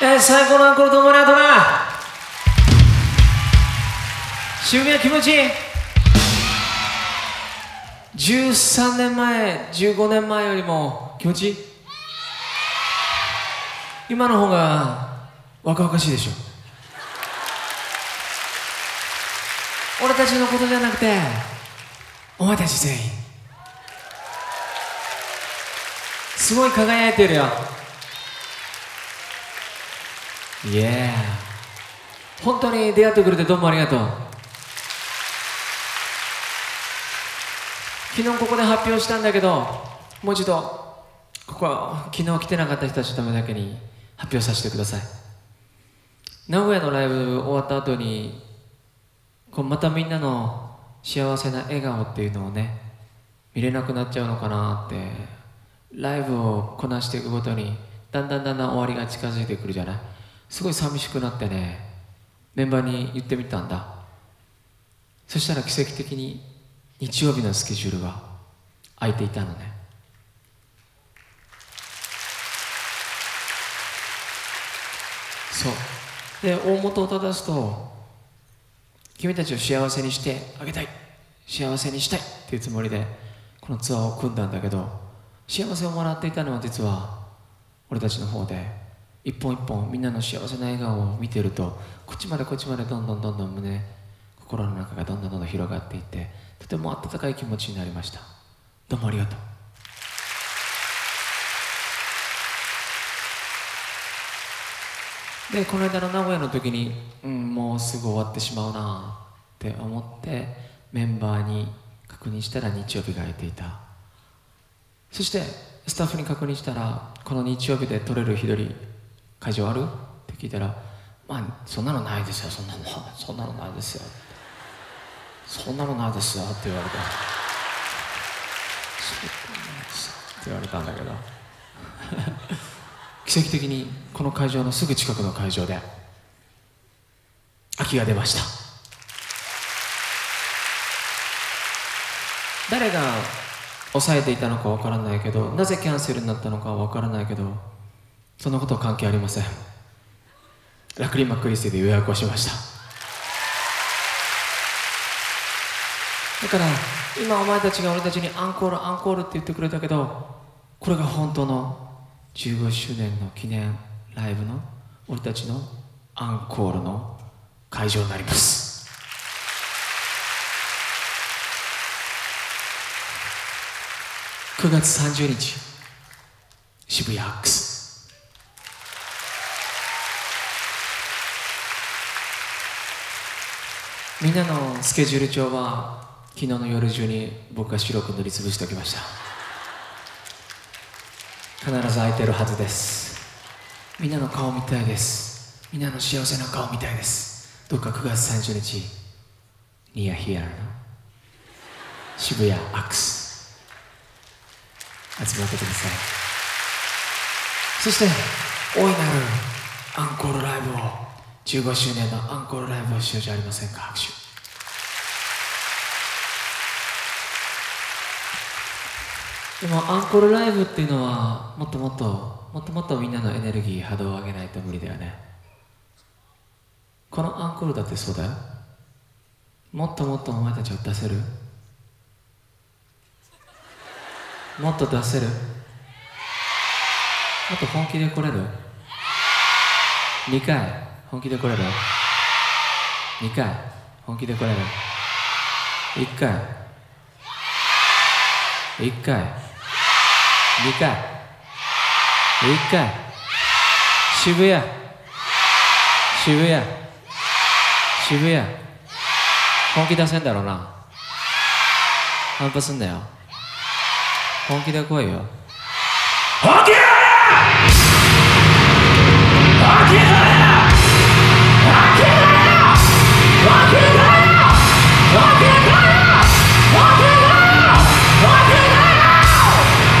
えー、最高のアンコールどうもありがとうな。渋谷気持ちいい13年前15年前よりも気持ちいい今の方が若々しいでしょ。俺たちのことじゃなくてお前たち全員。すごい輝いてるよ。イエー本当に出会ってくれてどうもありがとう。昨日ここで発表したんだけどもう一度ここは昨日来てなかった人たちのためだけに発表させてください。名古屋のライブ終わった後にこうまたみんなの幸せな笑顔っていうのをね見れなくなっちゃうのかなってライブをこなしていくごとにだんだんだんだん終わりが近づいてくるじゃない。すごい寂しくなってねメンバーに言ってみたんだ。そしたら奇跡的に日曜日のスケジュールが空いていたのね。そう。で大元を正すと君たちを幸せにしてあげたい。幸せにしたいっていうつもりでこのツアーを組んだんだけど幸せをもらっていたのは実は俺たちの方で。一本一本みんなの幸せな笑顔を見てるとこっちまでこっちまでどんどんどんどん胸心の中がどんどんどんどん広がっていってとても温かい気持ちになりました。どうもありがとう。でこの間の名古屋の時に、うん、もうすぐ終わってしまうなって思ってメンバーに確認したら日曜日が空いていた。そしてスタッフに確認したらこの日曜日で取れる日取り会場ある？って聞いたらまあそんなのないですよそんなの。そんなのないですよ。そんなのないですよって言われて。って言われたんだけど。奇跡的にこの会場のすぐ近くの会場で空きが出ました。誰が抑えていたのかわからないけどなぜキャンセルになったのかわからないけどそんなことは関係ありません。ラクリマクリスで予約をしました。だから今お前たちが俺たちにアンコールアンコールって言ってくれたけどこれが本当の15周年の記念ライブの俺たちのアンコールの会場になります。9月30日渋谷アックス。みんなのスケジュール帳は昨日の夜中に僕が白く塗りつぶしておきました。必ず空いてるはずです。みんなの顔見たいです。みんなの幸せな顔見たいです。どうか9月30日ニアヒアの渋谷アックス。集まってください。そして大いなるアンコールライブを15周年のアンコールライブをしようじゃありませんか？拍手。でもアンコールライブっていうのはもっともっともっともっとみんなのエネルギー波動を上げないと無理だよね。このアンコールだってそうだよ。もっともっとお前たちを出せる？もっと出せる？もっと本気で来れる？2回本気で来れる2回。本気で来れる1回。1回。2回。1回。渋谷。渋谷。渋谷。本気出せんだろうな。半端すんだよ。本気で来いよ。本気で Yeah!